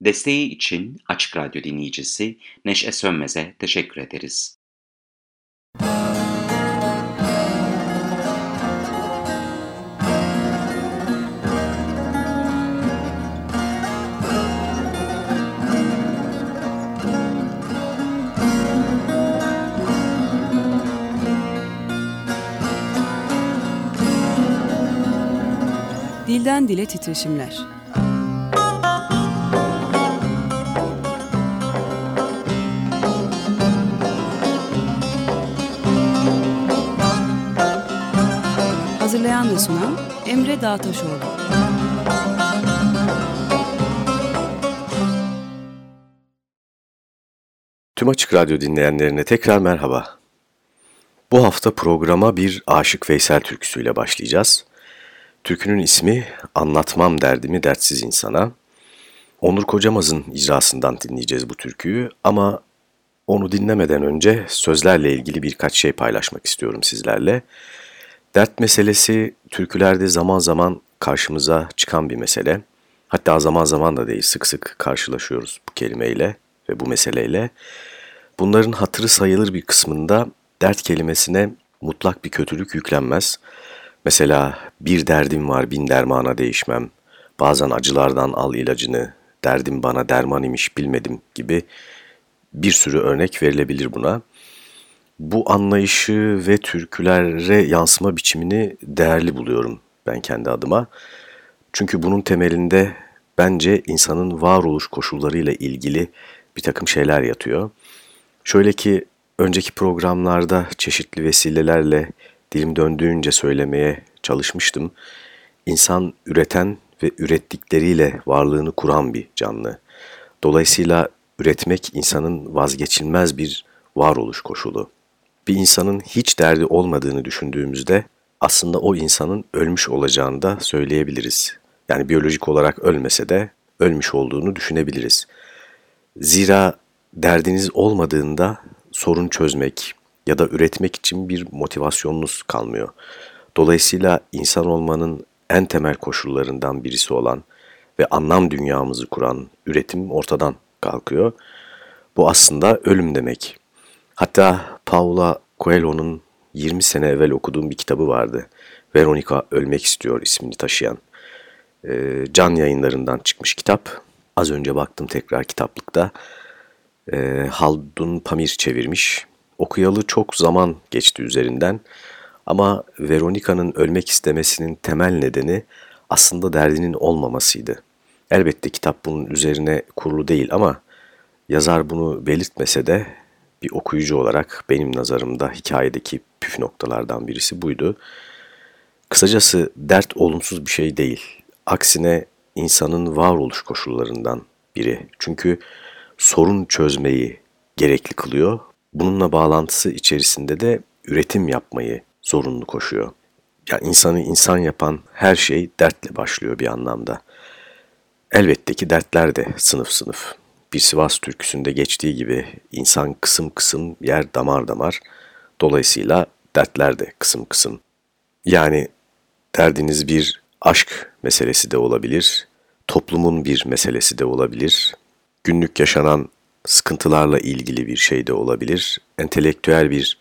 Desteği için Açık Radyo dinleyicisi Neşe Sönmez'e teşekkür ederiz. Dilden Dile Titreşimler Hazırlayan ve sunan Emre Dağtaşoğlu. Tüm Açık Radyo dinleyenlerine tekrar merhaba. Bu hafta programa bir Aşık Veysel türküsüyle başlayacağız. Türkünün ismi Anlatmam Derdimi Dertsiz İnsana. Onur Kocamaz'ın icrasından dinleyeceğiz bu türküyü ama onu dinlemeden önce sözlerle ilgili birkaç şey paylaşmak istiyorum sizlerle. Dert meselesi türkülerde zaman zaman karşımıza çıkan bir mesele. Hatta zaman zaman da değil sık sık karşılaşıyoruz bu kelimeyle ve bu meseleyle. Bunların hatırı sayılır bir kısmında dert kelimesine mutlak bir kötülük yüklenmez. Mesela bir derdim var bin dermana değişmem, bazen acılardan al ilacını, derdim bana derman imiş bilmedim gibi bir sürü örnek verilebilir buna bu anlayışı ve türkülere yansıma biçimini değerli buluyorum ben kendi adıma. Çünkü bunun temelinde bence insanın varoluş koşullarıyla ilgili bir takım şeyler yatıyor. Şöyle ki önceki programlarda çeşitli vesilelerle dilim döndüğünce söylemeye çalışmıştım. İnsan üreten ve ürettikleriyle varlığını kuran bir canlı. Dolayısıyla üretmek insanın vazgeçilmez bir varoluş koşulu bir insanın hiç derdi olmadığını düşündüğümüzde aslında o insanın ölmüş olacağını da söyleyebiliriz. Yani biyolojik olarak ölmese de ölmüş olduğunu düşünebiliriz. Zira derdiniz olmadığında sorun çözmek ya da üretmek için bir motivasyonunuz kalmıyor. Dolayısıyla insan olmanın en temel koşullarından birisi olan ve anlam dünyamızı kuran üretim ortadan kalkıyor. Bu aslında ölüm demek. Hatta Paula Coelho'nun 20 sene evvel okuduğum bir kitabı vardı. Veronica Ölmek İstiyor ismini taşıyan. E, can yayınlarından çıkmış kitap. Az önce baktım tekrar kitaplıkta. E, Haldun Pamir çevirmiş. Okuyalı çok zaman geçti üzerinden. Ama Veronica'nın ölmek istemesinin temel nedeni aslında derdinin olmamasıydı. Elbette kitap bunun üzerine kurulu değil ama yazar bunu belirtmese de bir okuyucu olarak benim nazarımda hikayedeki püf noktalardan birisi buydu. Kısacası dert olumsuz bir şey değil. Aksine insanın varoluş koşullarından biri. Çünkü sorun çözmeyi gerekli kılıyor. Bununla bağlantısı içerisinde de üretim yapmayı zorunlu koşuyor. Ya insanı insan yapan her şey dertle başlıyor bir anlamda. Elbette ki dertler de sınıf sınıf bir Sivas türküsünde geçtiği gibi insan kısım kısım yer damar damar. Dolayısıyla dertler de kısım kısım. Yani derdiniz bir aşk meselesi de olabilir, toplumun bir meselesi de olabilir, günlük yaşanan sıkıntılarla ilgili bir şey de olabilir, entelektüel bir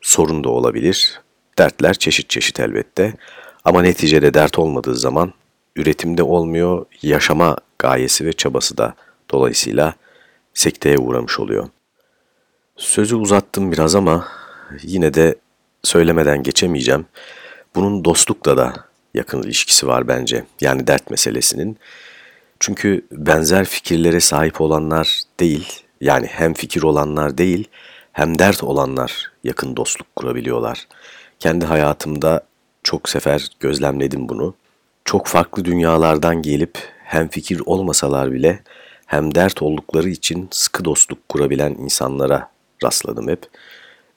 sorun da olabilir. Dertler çeşit çeşit elbette ama neticede dert olmadığı zaman üretimde olmuyor, yaşama gayesi ve çabası da Dolayısıyla sekteye uğramış oluyor. Sözü uzattım biraz ama yine de söylemeden geçemeyeceğim. Bunun dostlukla da yakın ilişkisi var bence. Yani dert meselesinin. Çünkü benzer fikirlere sahip olanlar değil, yani hem fikir olanlar değil, hem dert olanlar yakın dostluk kurabiliyorlar. Kendi hayatımda çok sefer gözlemledim bunu. Çok farklı dünyalardan gelip hem fikir olmasalar bile hem dert oldukları için sıkı dostluk kurabilen insanlara rastladım hep.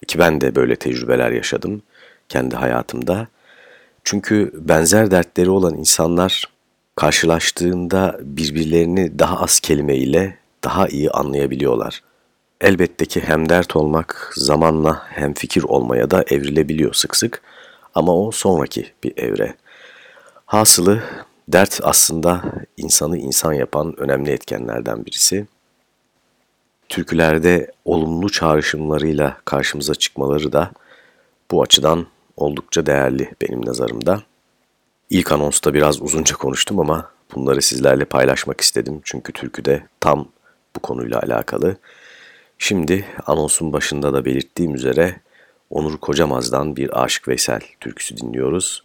Ki ben de böyle tecrübeler yaşadım kendi hayatımda. Çünkü benzer dertleri olan insanlar karşılaştığında birbirlerini daha az kelimeyle daha iyi anlayabiliyorlar. Elbette ki hem dert olmak zamanla hem fikir olmaya da evrilebiliyor sık sık ama o sonraki bir evre. Hasılı Dert aslında insanı insan yapan önemli etkenlerden birisi. Türkülerde olumlu çağrışımlarıyla karşımıza çıkmaları da bu açıdan oldukça değerli benim nazarımda. İlk anonsta biraz uzunca konuştum ama bunları sizlerle paylaşmak istedim. Çünkü türküde tam bu konuyla alakalı. Şimdi anonsun başında da belirttiğim üzere Onur Kocamaz'dan bir Aşık Veysel türküsü dinliyoruz.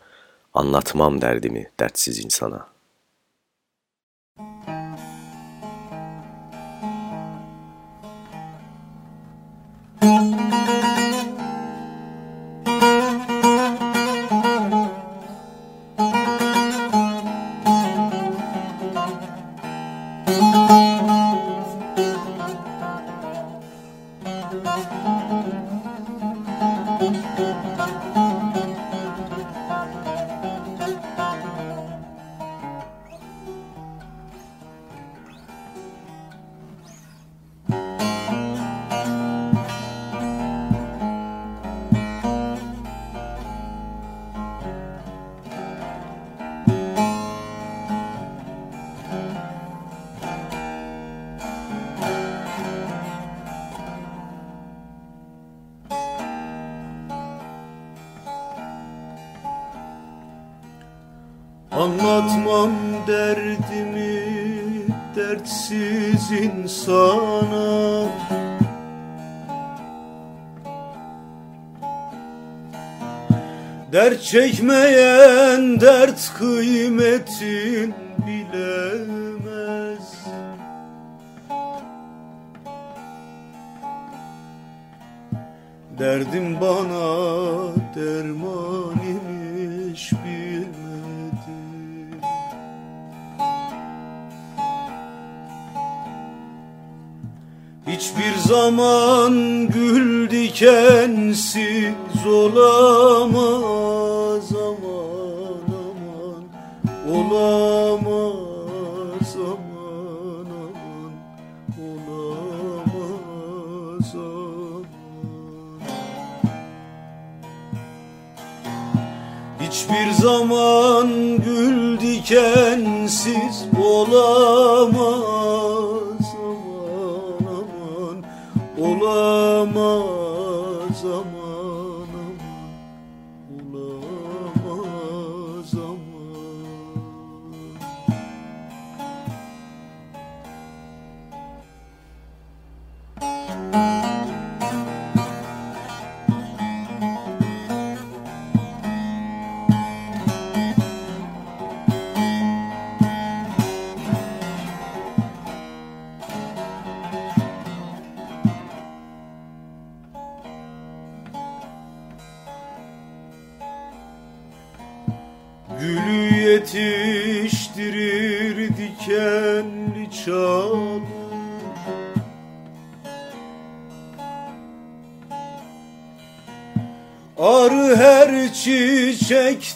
Anlatmam derdimi dertsiz insana. Çekmeyen dert kıymetin dikensiz olamaz aman aman. Olamaz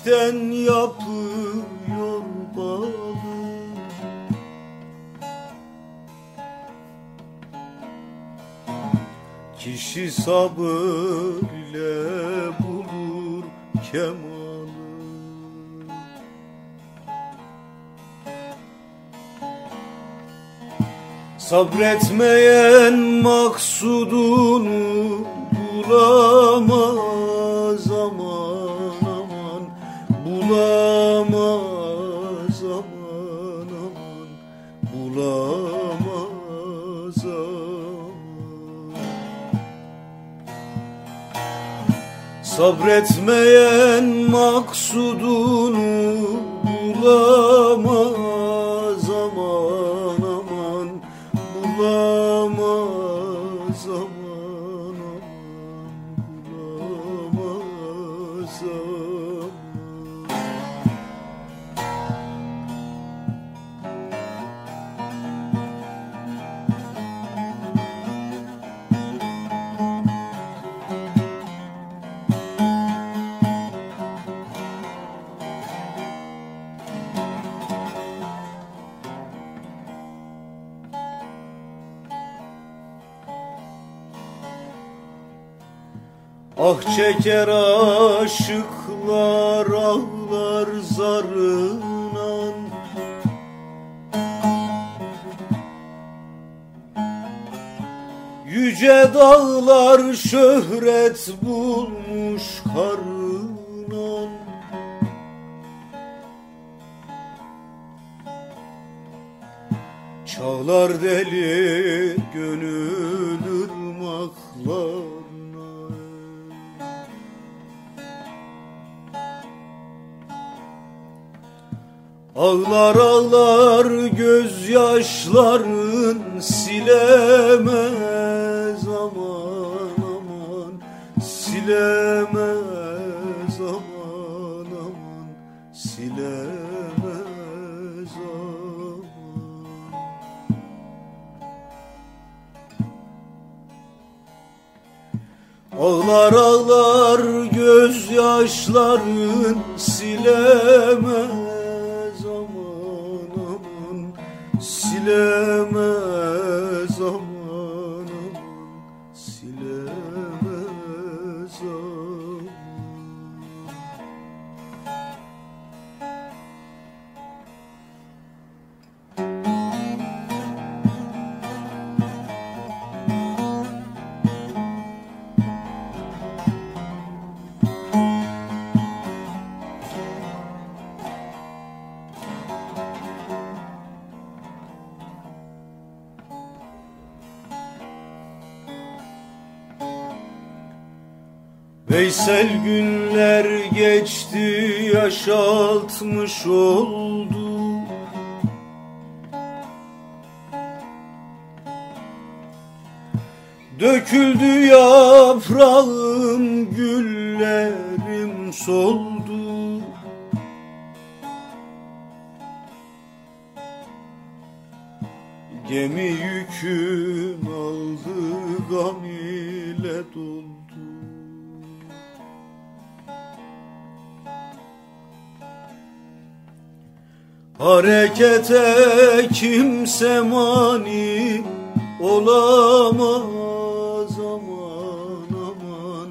çiçekten yapıyor balı. Kişi sabır ile bulur kemalı. Sabretmeyen maksudunu bulamaz Sabretmeyen maksudunu bulamaz Ah çeker aşıklar ağlar zarınan. Yüce dağlar şöhret bulmuş karınan. Çağlar deli Veysel günler geçti yaşaltmış oldu. Döküldü yaprağım kimse mani olamaz aman aman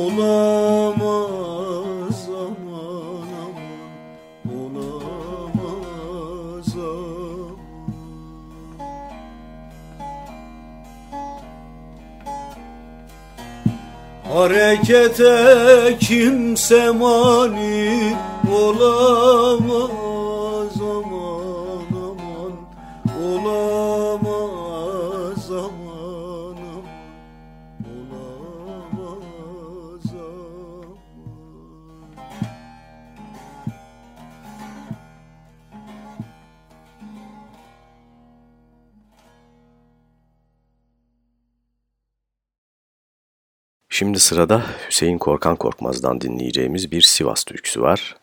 Olamaz aman aman Olamaz aman. Harekete kimse mani Şimdi sırada Hüseyin Korkan Korkmaz'dan dinleyeceğimiz bir Sivas türküsü var.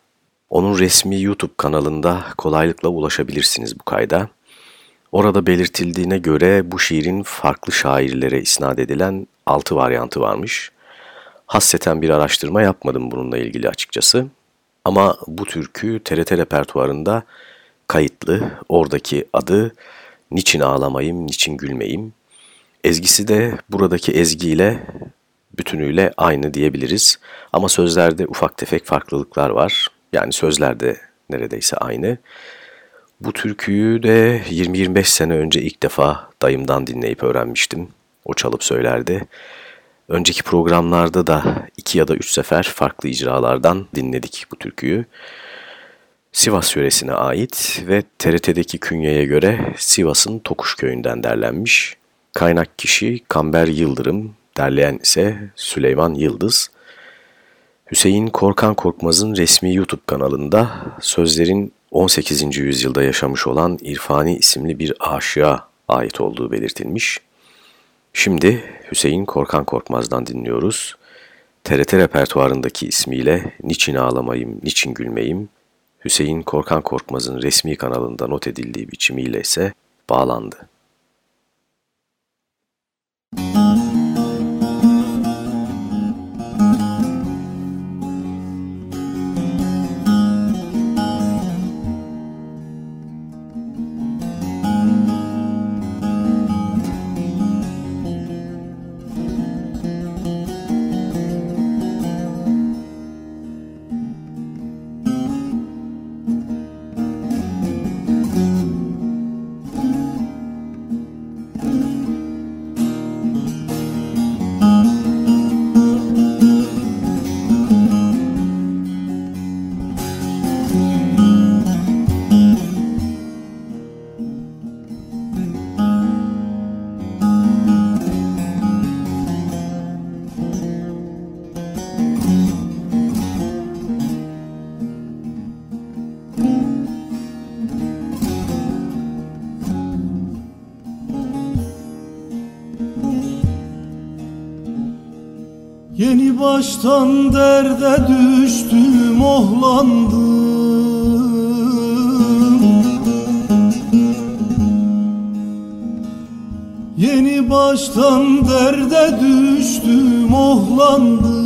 Onun resmi YouTube kanalında kolaylıkla ulaşabilirsiniz bu kayda. Orada belirtildiğine göre bu şiirin farklı şairlere isnat edilen 6 varyantı varmış. Hasseten bir araştırma yapmadım bununla ilgili açıkçası. Ama bu türkü TRT repertuarında kayıtlı. Oradaki adı Niçin Ağlamayım, Niçin Gülmeyim. Ezgisi de buradaki ezgiyle bütünüyle aynı diyebiliriz. Ama sözlerde ufak tefek farklılıklar var. Yani sözlerde neredeyse aynı. Bu türküyü de 20-25 sene önce ilk defa dayımdan dinleyip öğrenmiştim. O çalıp söylerdi. Önceki programlarda da iki ya da üç sefer farklı icralardan dinledik bu türküyü. Sivas yöresine ait ve TRT'deki künyeye göre Sivas'ın Tokuş köyünden derlenmiş. Kaynak kişi Kamber Yıldırım, derleyen ise Süleyman Yıldız. Hüseyin Korkan Korkmaz'ın resmi YouTube kanalında sözlerin 18. yüzyılda yaşamış olan İrfani isimli bir aşığa ait olduğu belirtilmiş. Şimdi Hüseyin Korkan Korkmaz'dan dinliyoruz. TRT repertuarındaki ismiyle Niçin Ağlamayım, Niçin Gülmeyim, Hüseyin Korkan Korkmaz'ın resmi kanalında not edildiği biçimiyle ise bağlandı. Yeni baştan derde düştüm ohlandım. Yeni baştan derde düştüm ohlandım.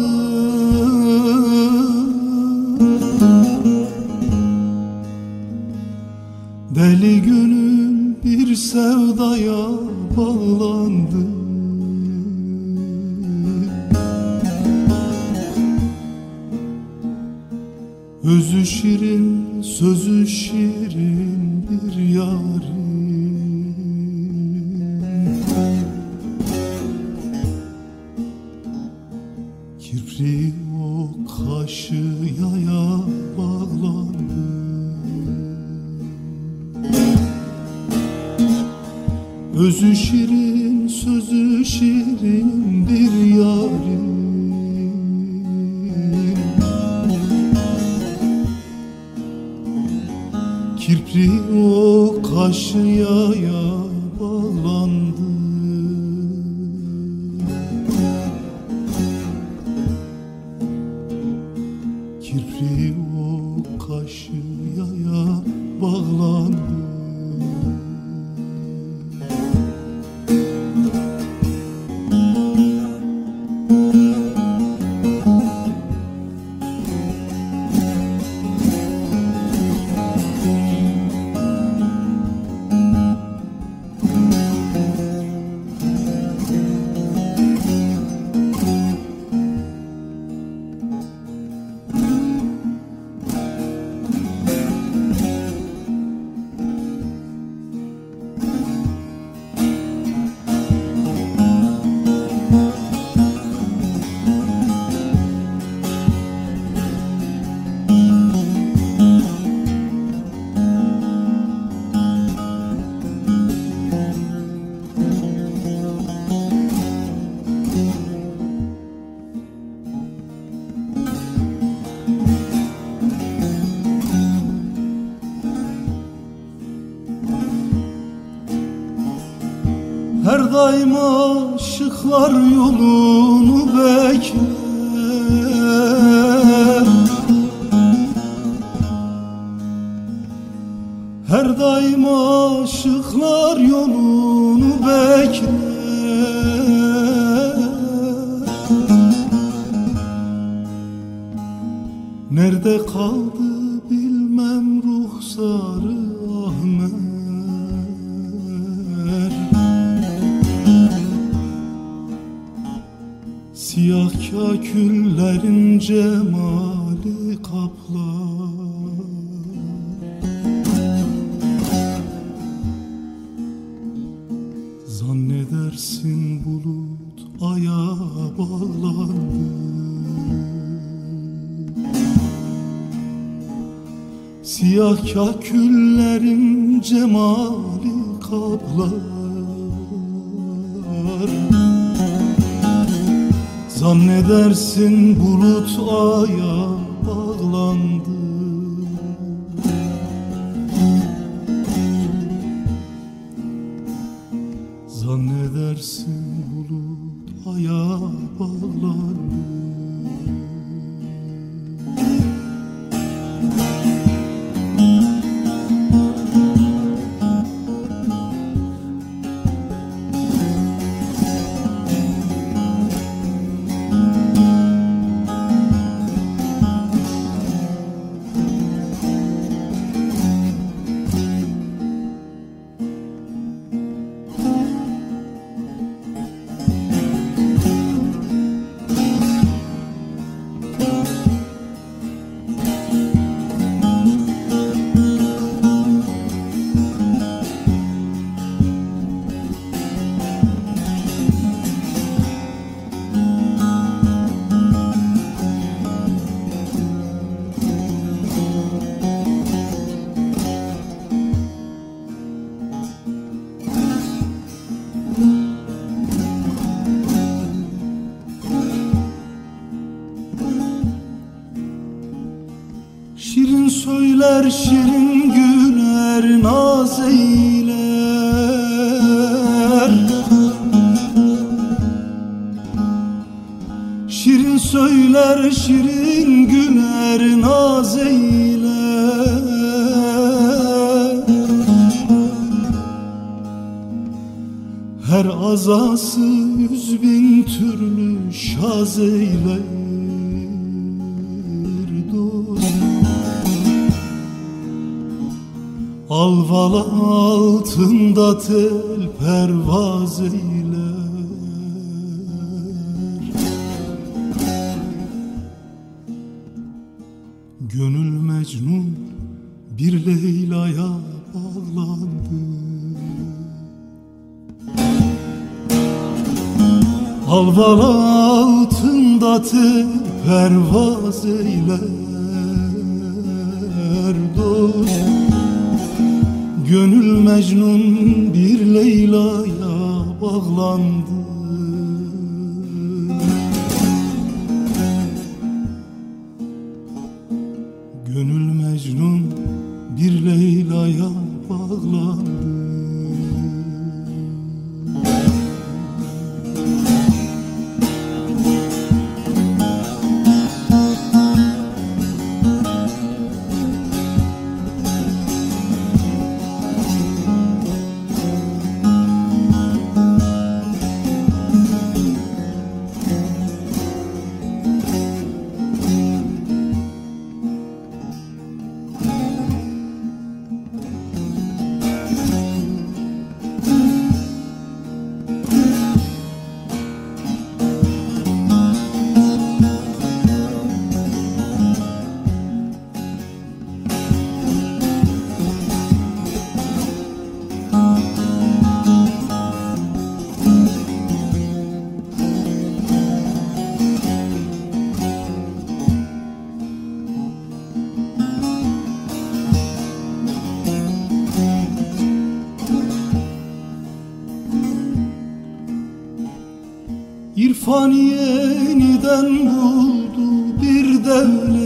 uzaklar yolu bağlandı Siyah küllerin cemali kaplar. Zannedersin bulut aya bağlandı. Zannedersin söyler şirin güler naz Her azası yüz bin türlü şaz eyler Alvala altında tel pervaz eyler Gönül Mecnun bir Leyla'ya bağlandı. Alvala altında tel pervaz eyler dost. Gönül Mecnun bir Leyla'ya bağlandı İrfan yeniden buldu bir devlet.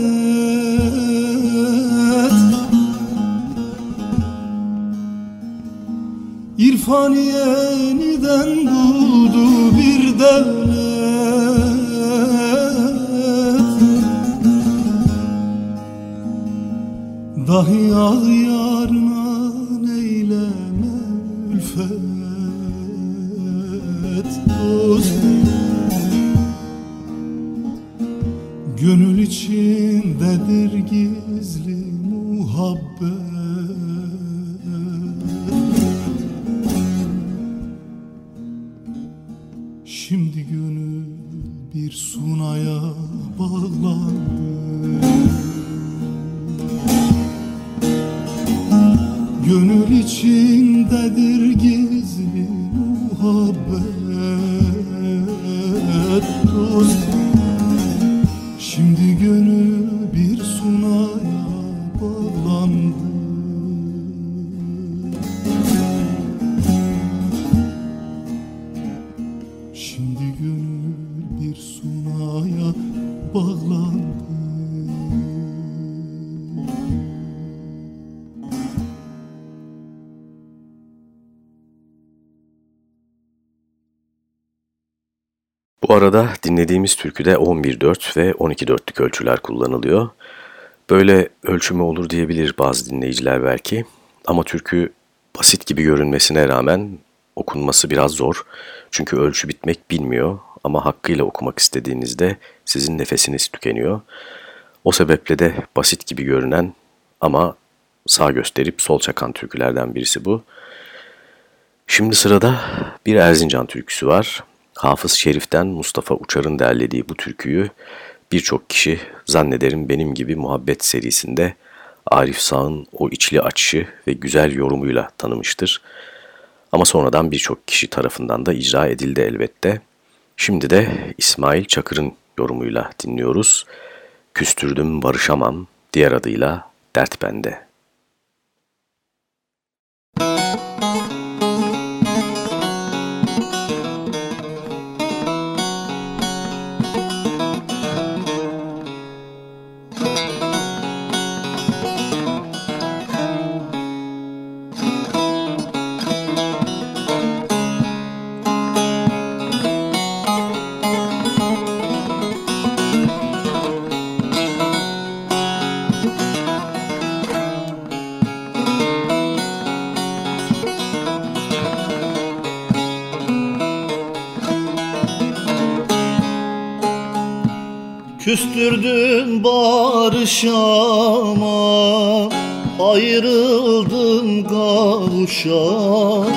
İrfan yeniden buldu bir devlet. Dahi ağyarına Bu arada dinlediğimiz türküde 11-4 ve 12-4'lük ölçüler kullanılıyor. Böyle ölçümü olur diyebilir bazı dinleyiciler belki. Ama türkü basit gibi görünmesine rağmen okunması biraz zor. Çünkü ölçü bitmek bilmiyor ama hakkıyla okumak istediğinizde sizin nefesiniz tükeniyor. O sebeple de basit gibi görünen ama sağ gösterip sol çakan türkülerden birisi bu. Şimdi sırada bir Erzincan türküsü var. Hafız Şerif'ten Mustafa Uçar'ın derlediği bu türküyü birçok kişi zannederim benim gibi Muhabbet serisinde Arif Sağ'ın o içli açışı ve güzel yorumuyla tanımıştır. Ama sonradan birçok kişi tarafından da icra edildi elbette. Şimdi de İsmail Çakır'ın yorumuyla dinliyoruz. Küstürdüm barışamam, diğer adıyla Dert Bende. Küstürdün barışama Ayrıldın kavuşama.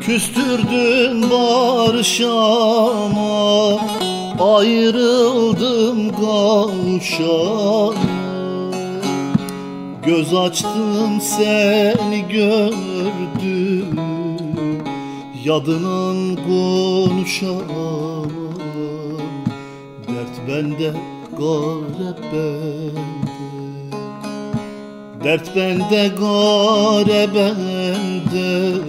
Küstürdün barışama Ayrıldım kavuşama. Göz açtım seni gördüm Yadının konuşamam Dert bende, garip bende. Dert bende, garip bende.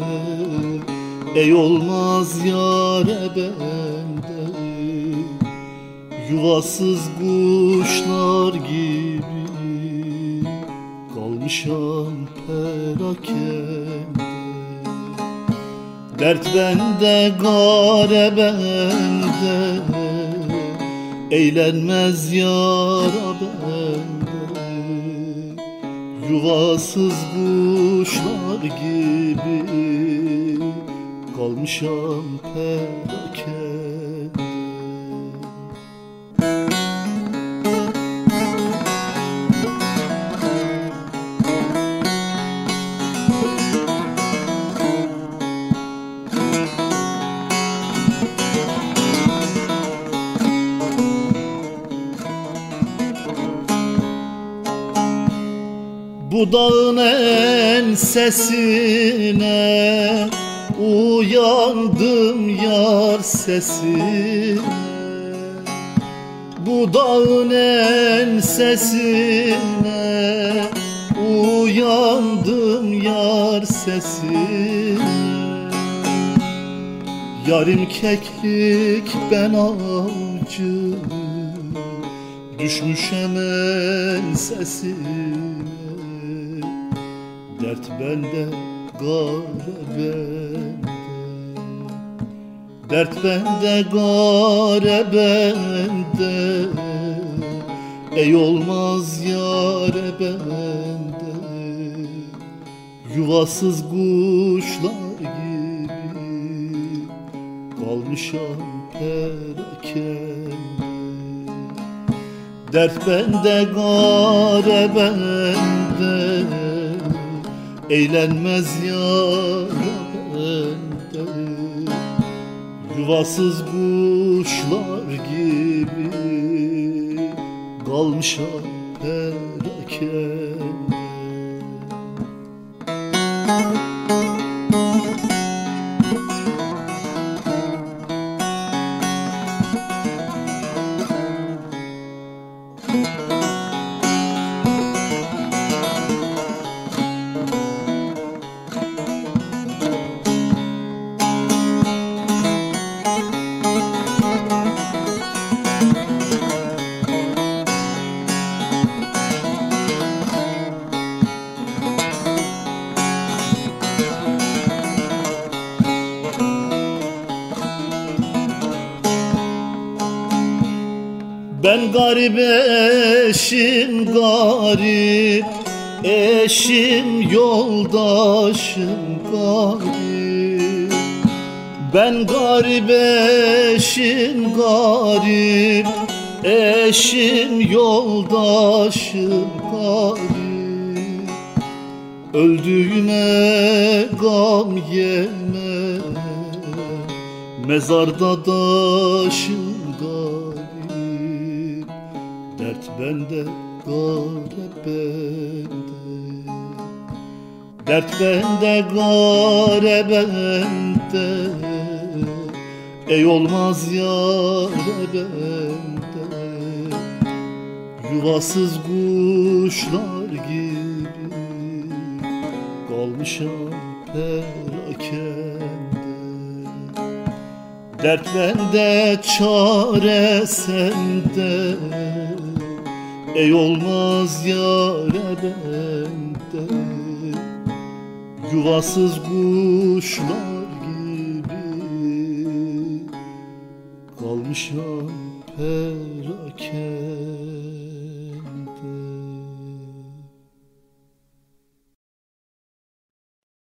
Ey olmaz yare bende. Yuvasız kuşlar gibi Kalmışam perakende. Dert bende, gare bende Eğlenmez yara bende Yuvasız kuşlar gibi Kalmışam perakende Bu dağın ensesine Uyandım yar sesine. Bu dağın ensesine Uyandım yar sesine. Yarim keklik ben avcı Düşmüşem ensesine Dert bende, gare bende. Dert bende, gare bende. Ey olmaz yare bende. Yuvasız kuşlar gibi Kalmışam perakende. Dert bende, gare bende Eğlenmez yara bende Yuvasız kuşlar gibi Kalmışam garip eşim garip Eşim yoldaşım garip. Ben garip eşim garip Eşim yoldaşım garip. Öldüğüme gam yeme Mezarda daşım bende, gare bende. Dert bende, gare bende. Ey olmaz yare bende. Yuvasız kuşlar gibi Kalmışam perakende. Dert bende, çare sende Ey olmaz yare bende Yuvasız kuşlar gibi Kalmışam perakende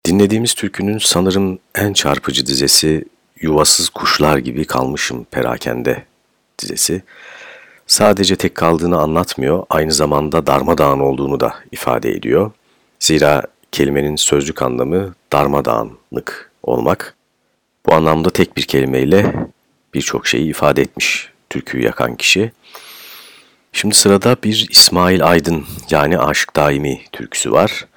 Dinlediğimiz türkünün sanırım en çarpıcı dizesi Yuvasız kuşlar gibi kalmışım perakende dizesi. Sadece tek kaldığını anlatmıyor, aynı zamanda darmadağın olduğunu da ifade ediyor. Zira kelimenin sözcük anlamı darmadağınlık olmak. Bu anlamda tek bir kelimeyle birçok şeyi ifade etmiş türküyü yakan kişi. Şimdi sırada bir İsmail Aydın yani Aşık Daimi türküsü var.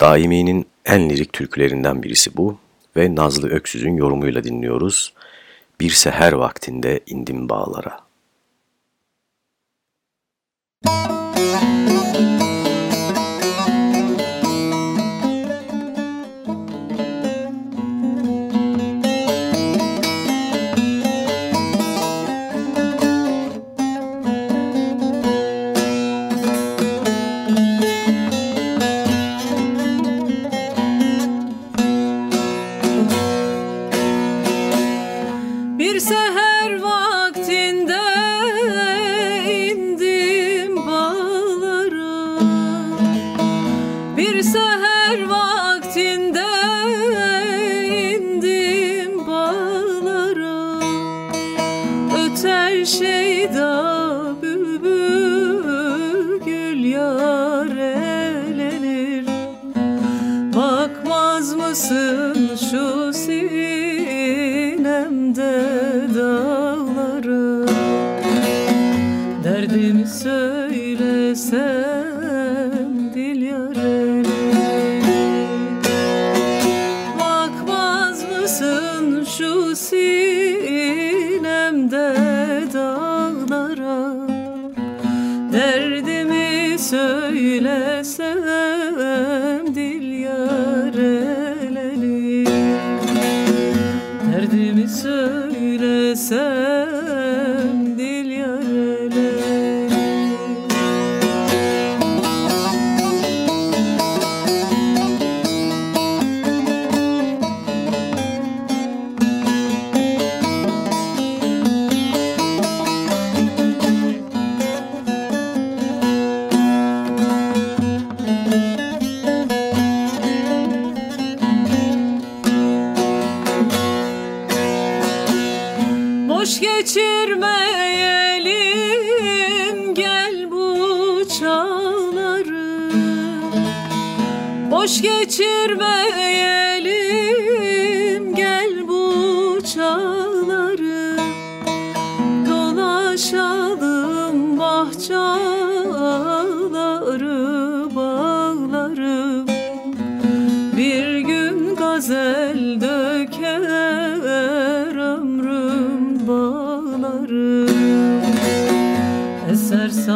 Daimi'nin en lirik türkülerinden birisi bu ve Nazlı Öksüz'ün yorumuyla dinliyoruz. Bir seher vaktinde indim bağlara. Boş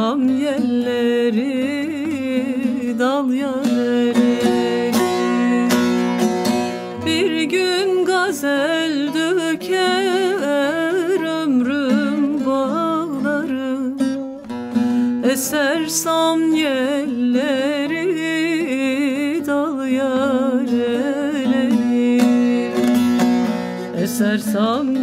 Eser samyelleri dal yaleri gazel döker ömrüm bağları. Eser sam yelleri dal yareleri Eser sam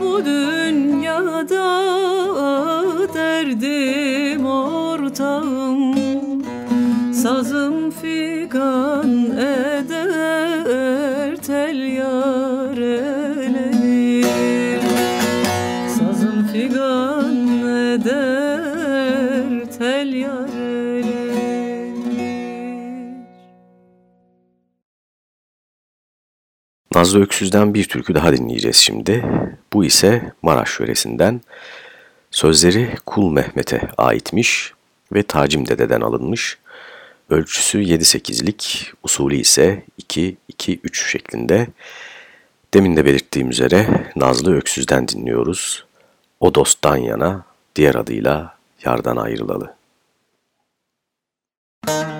Bu dünyada derdim ortağım. Sazım figan Nazlı Öksüz'den bir türkü daha dinleyeceğiz şimdi. Bu ise Maraş yöresinden. Sözleri Kul Mehmet'e aitmiş ve Tacim Dede'den alınmış. Ölçüsü 7-8'lik, usulü ise 2-2-3 şeklinde. Demin de belirttiğim üzere Nazlı Öksüz'den dinliyoruz. O dosttan yana, diğer adıyla yardan ayrılalı. Yardan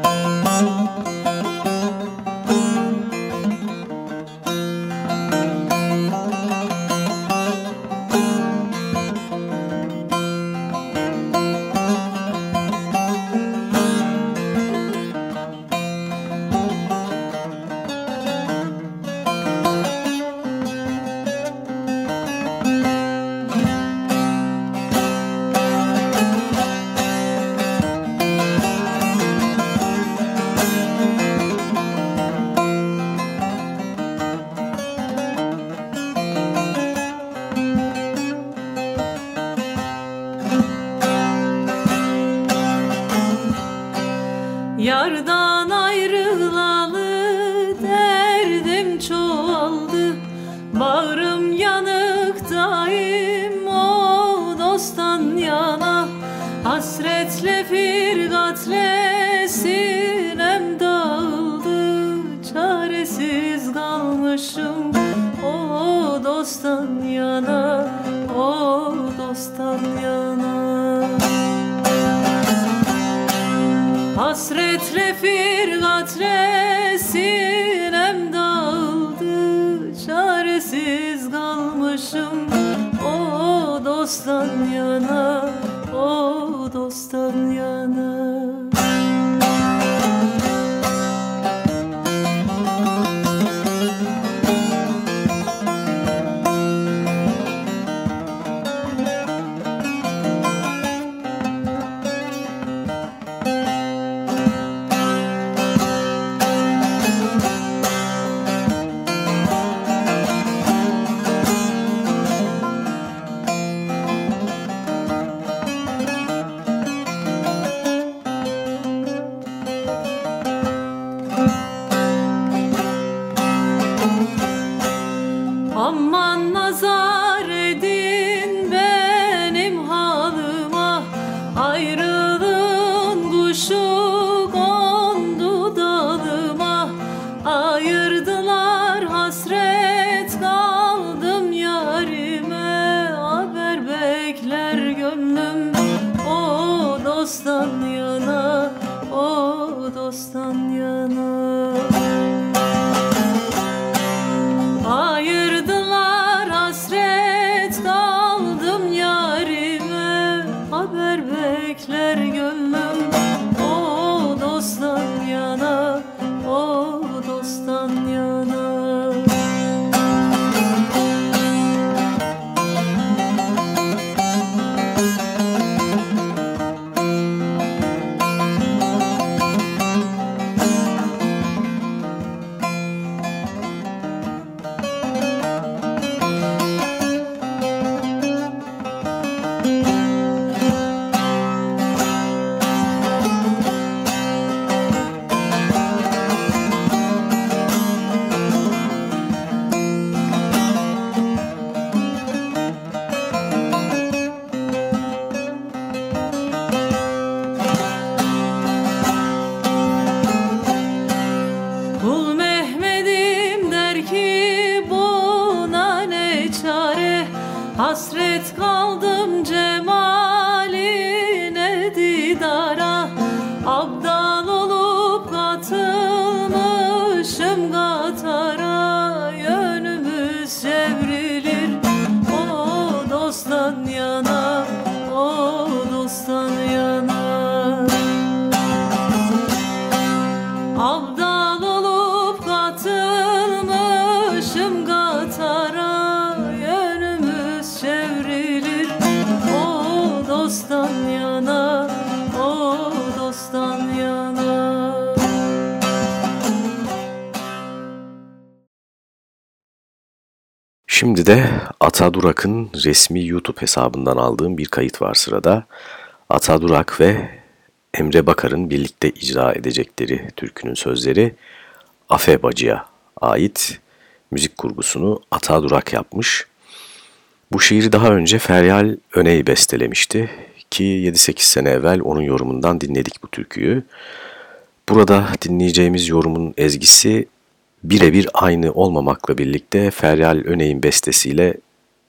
kalmışım o dosttan yana O dosttan yana. Hasretle firgatle sinem dağıldı Çaresiz kalmışım. O dosttan yana Ata Durak'ın resmi YouTube hesabından aldığım bir kayıt var sırada. Ata Durak ve Emre Bakar'ın birlikte icra edecekleri türkünün sözleri Afe Bacı'ya ait müzik kurgusunu Ata Durak yapmış. Bu şiiri daha önce Feryal Öney bestelemişti ki 7-8 sene evvel onun yorumundan dinledik bu türküyü. Burada dinleyeceğimiz yorumun ezgisi birebir aynı olmamakla birlikte Feryal Öney'in bestesiyle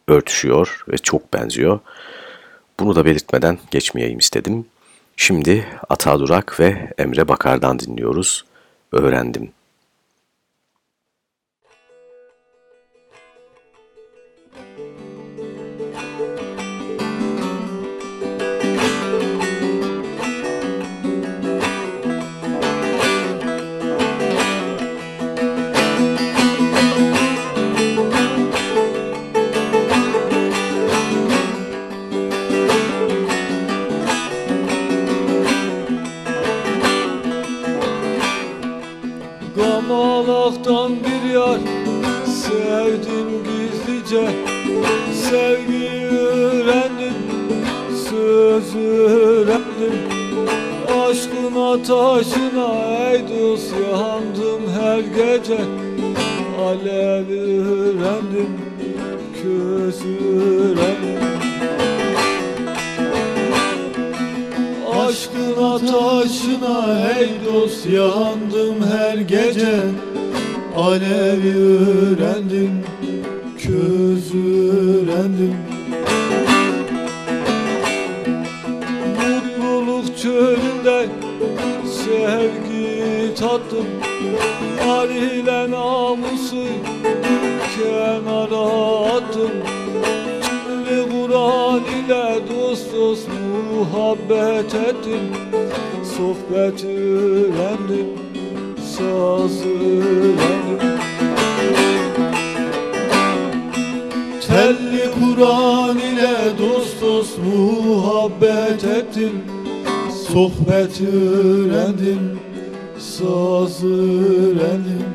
örtüşüyor ve çok benziyor. Bunu da belirtmeden geçmeyeyim istedim. Şimdi Ata Durak ve Emre Bakar'dan dinliyoruz. Öğrendim. Ateşine ey dost yandım her gece. Alev öğrendim, köz öğrendim. Aşkın ataşına ey dost yandım her gece. Alevi öğrendim, köz öğrendim sevgi tattım Ar ile namusu kenara attım Şimdi Kur'an ile dost dost muhabbet ettim. Sohbet öğrendim, saz öğrendim. Telli Kur'an ile dost dost muhabbet ettim Sohbet öğrendim, saz öğrendim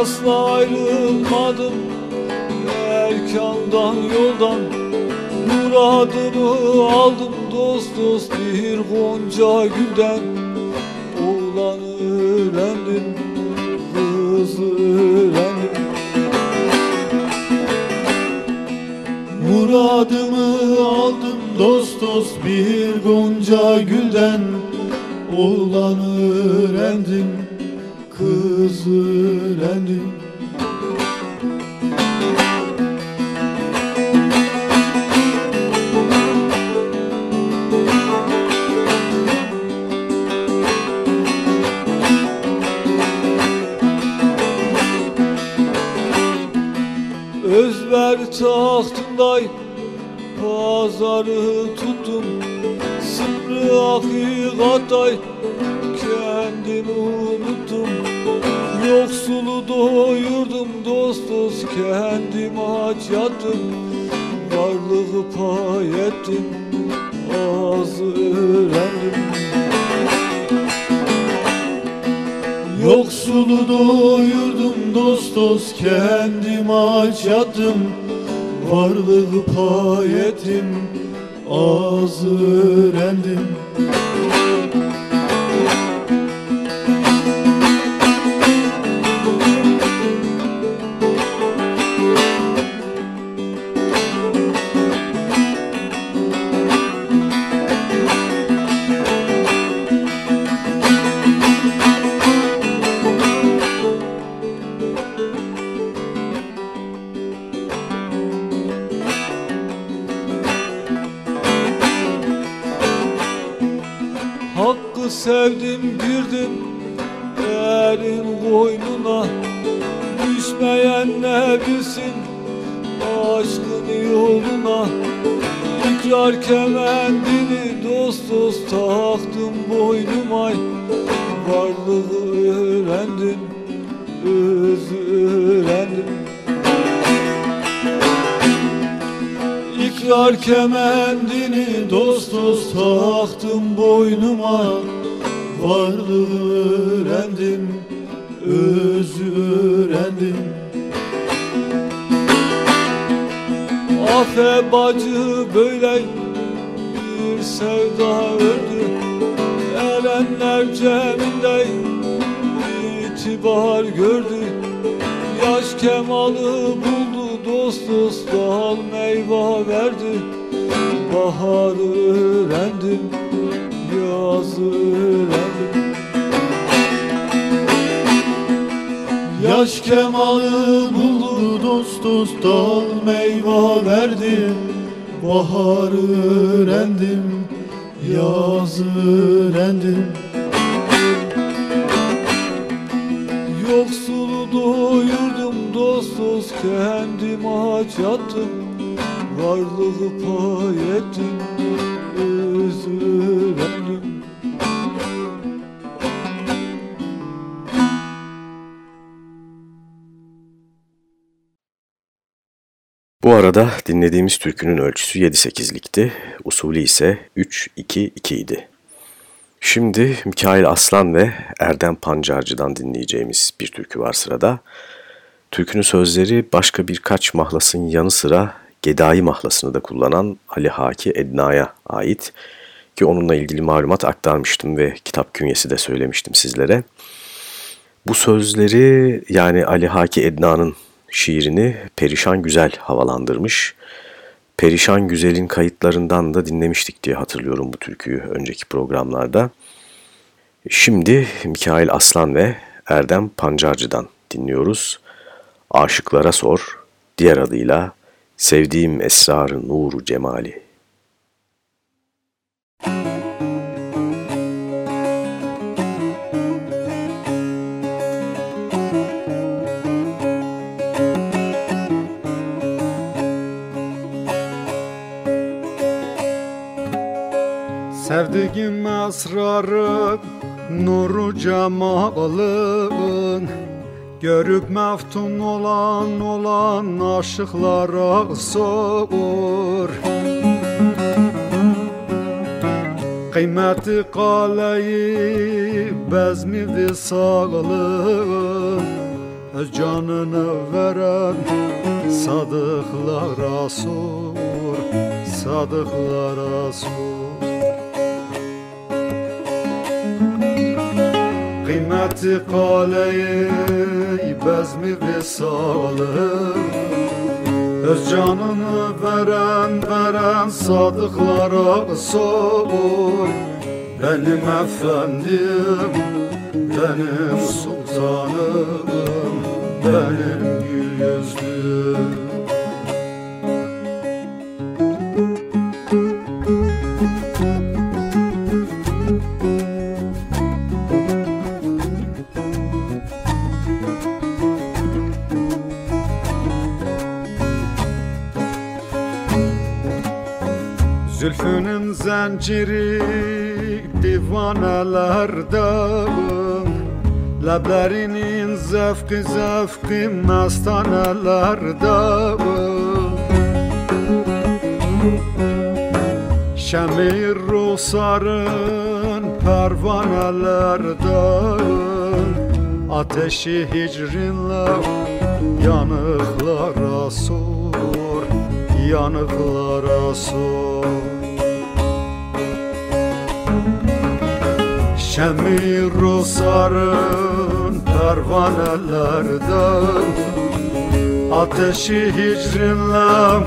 Asla ayrılmadım. Erkandan yoldan Muradımı aldım. Dost dost bir gonca gülden Oğlan öğrendim, kız öğrendim. Muradımı aldım. Dost dost bir gonca gülden Oğlan öğrendim, kız öğrendim Özver tahtınday pazarı tuttum. Sırrı hakikatay kendimi unuttum Yoksulu doyurdum dost dost kendim aç yattım Varlığı pay ettim az öğrendim. Yoksulu doyurdum dost dost kendim aç yattım Varlığı pay ettim az öğrendim Yaş kemalı buldu dost dost dal meyve verdi Baharı öğrendim, yazı öğrendim Yoksulu doyurdum dost dost kendim aç yattım. Varlığı pay ettim özü Bu arada dinlediğimiz türkünün ölçüsü 7-8'likti, usulü ise 3-2-2 idi. Şimdi Mikail Aslan ve Erdem Pancarcı'dan dinleyeceğimiz bir türkü var sırada. Türkünün sözleri başka birkaç mahlasın yanı sıra Gedai mahlasını da kullanan Ali Haki Edna'ya ait ki onunla ilgili malumat aktarmıştım ve kitap künyesi de söylemiştim sizlere. Bu sözleri yani Ali Haki Edna'nın şiirini Perişan Güzel havalandırmış. Perişan Güzel'in kayıtlarından da dinlemiştik diye hatırlıyorum bu türküyü önceki programlarda. Şimdi Mikail Aslan ve Erdem Pancarcı'dan dinliyoruz. Aşıklara Sor, diğer adıyla Sevdiğim Esrarı Nuru Cemali. Sevdiğim esrarı nuru cemalın Görüp meftun olan olan aşıklara sor Kıymeti kaleyi bezmi visalın Öz canını veren sadıklara sor Sadıklara sor Kıymeti kaleyi bezmi visalım Öz canını veren veren sadıklara sor Benim efendim, benim sultanım, benim gül yüzlüm Zülfünün zinciri divanelerde Leblerinin zevki zevki mestanelerde Şemir ruhsarın pervanelerde Ateşi hicrinle yanıklara sor Yanıklara sor Şemir ruhsarın pervanelerden Ateşi hicrinle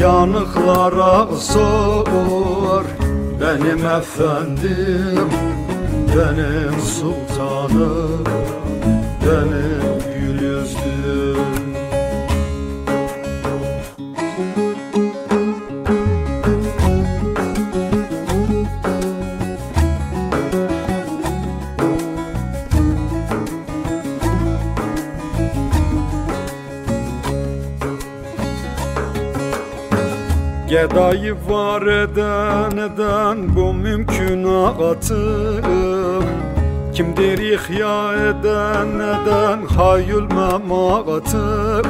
yanıklara sor. Benim efendim, benim sultanım Gedayı var eden eden bu mümkünatı Kimdir ihya eden eden hayül mematı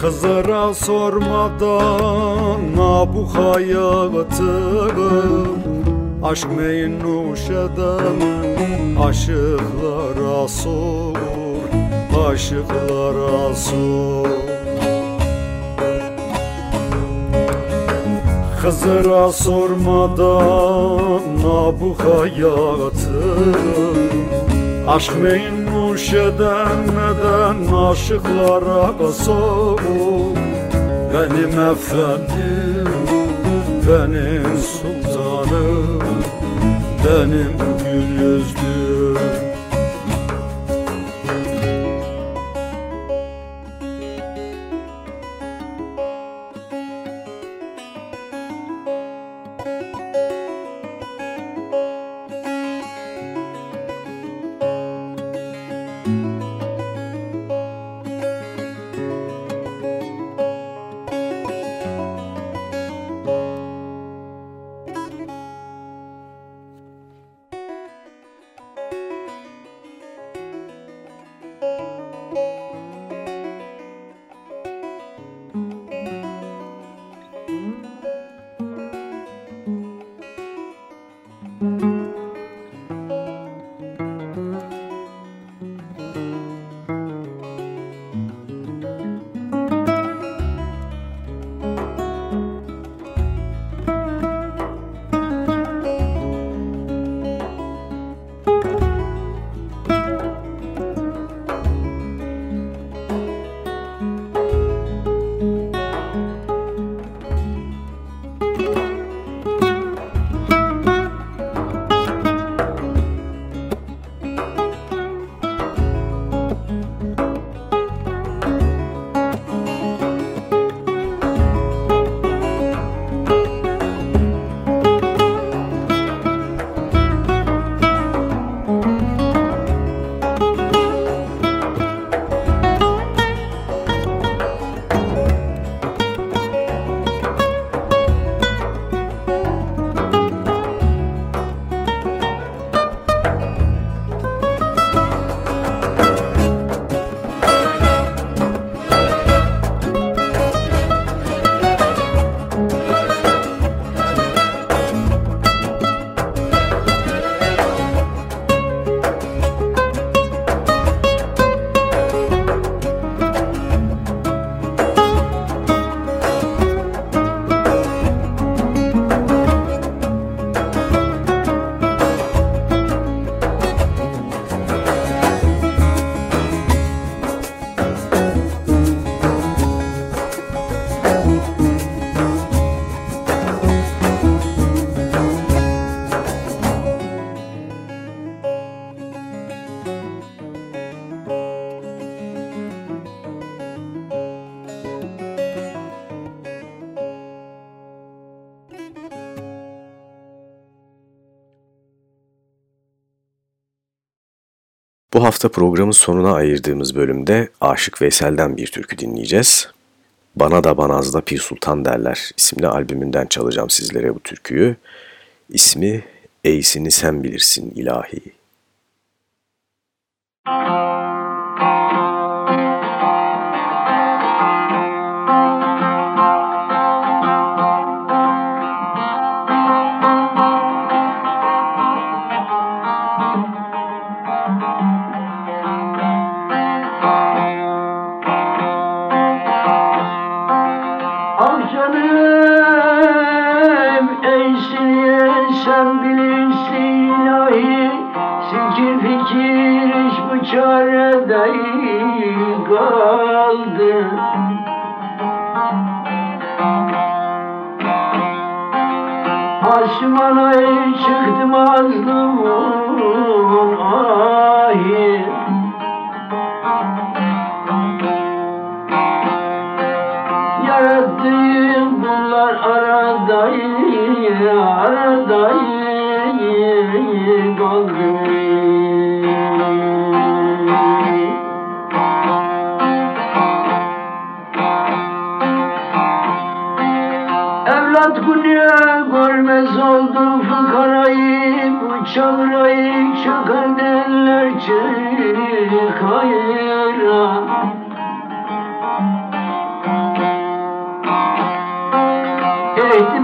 Hızıra sormadan bu hayatı Aşk meyin nuş eden aşıklara sor Aşıklara sor Hızıra sormadan bu hayatı. Aşk meyin nuş eden neden aşıklara sor Benim efendim, benim sultanım Benim gül yüzlüm Bu hafta programın sonuna ayırdığımız bölümde Aşık Veysel'den bir türkü dinleyeceğiz. Bana da Banaz'da Pir Sultan derler isimli albümünden çalacağım sizlere bu türküyü. İsmi Eysini Sen Bilirsin İlahi.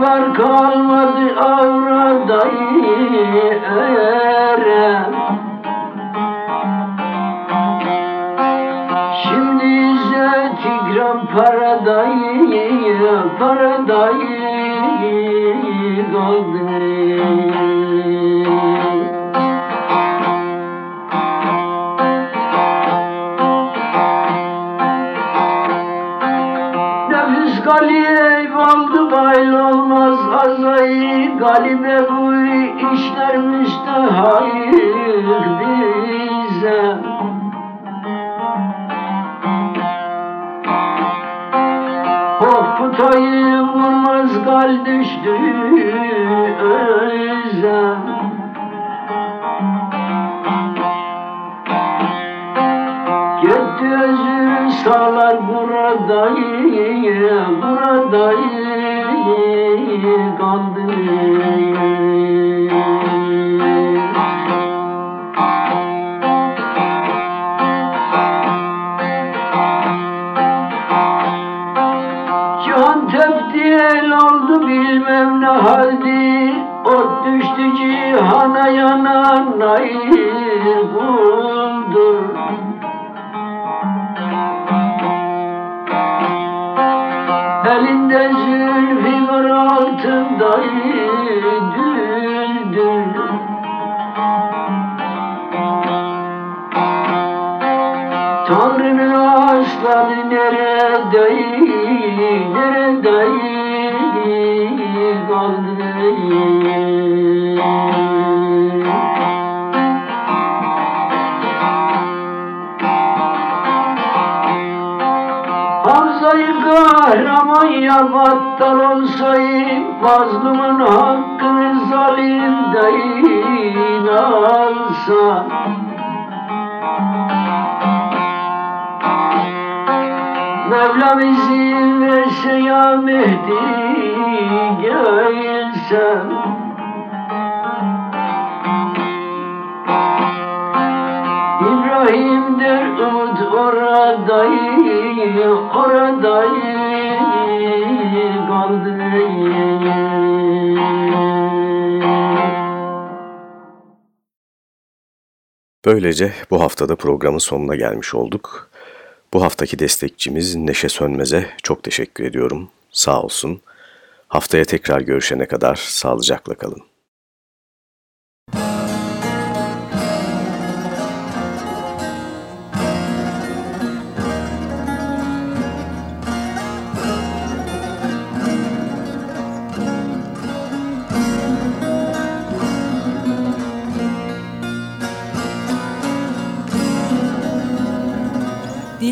İtibar kalmadı avradayı ere Şimdi ise tigran paradayı paradayı kaldı yeah. Battal olsayım Mazlumun hakkını zalim değil alsa Mevlam izin verse ya Mehdi gelsem Böylece bu haftada programın sonuna gelmiş olduk. Bu haftaki destekçimiz Neşe Sönmez'e çok teşekkür ediyorum. Sağ olsun. Haftaya tekrar görüşene kadar sağlıcakla kalın.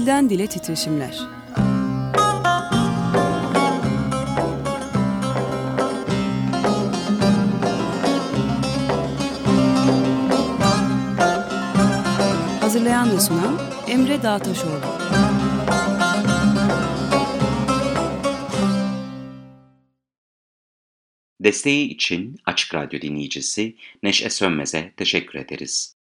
Dilden dile titreşimler. Hazırlayan ve sunan Emre Dağtaşoğlu. Desteği için Açık Radyo dinleyicisi Neşe Sönmez'e teşekkür ederiz.